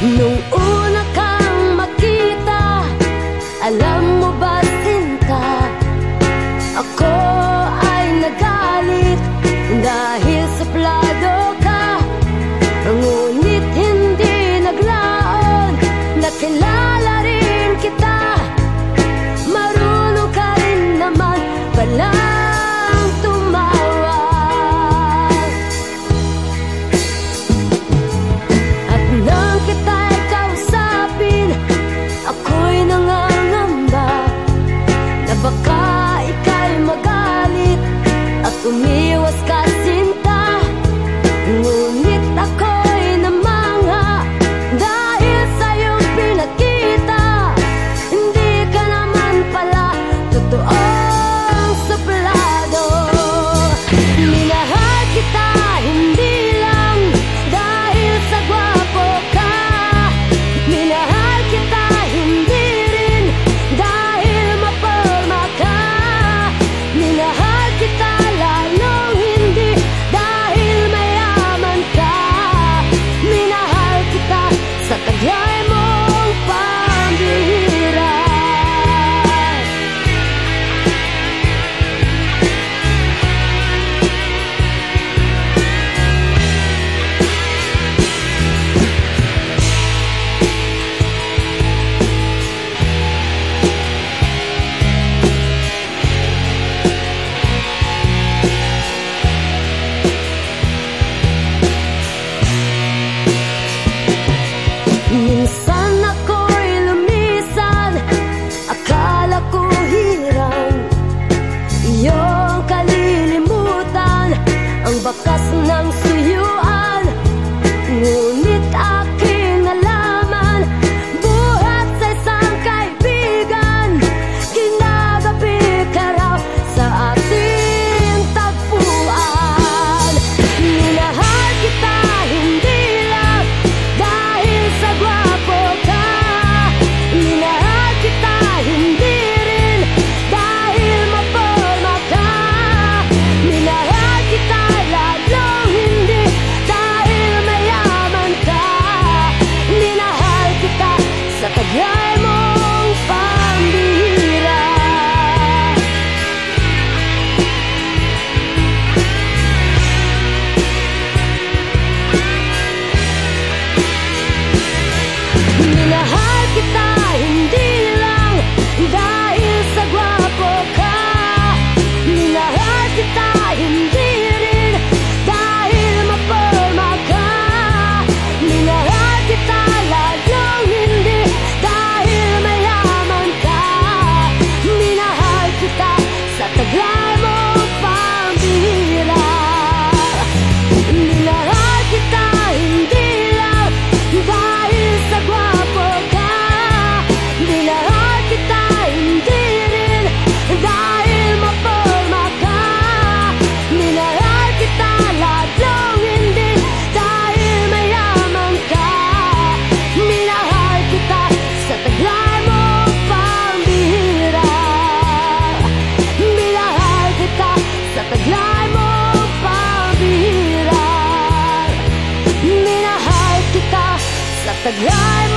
Nung Taglay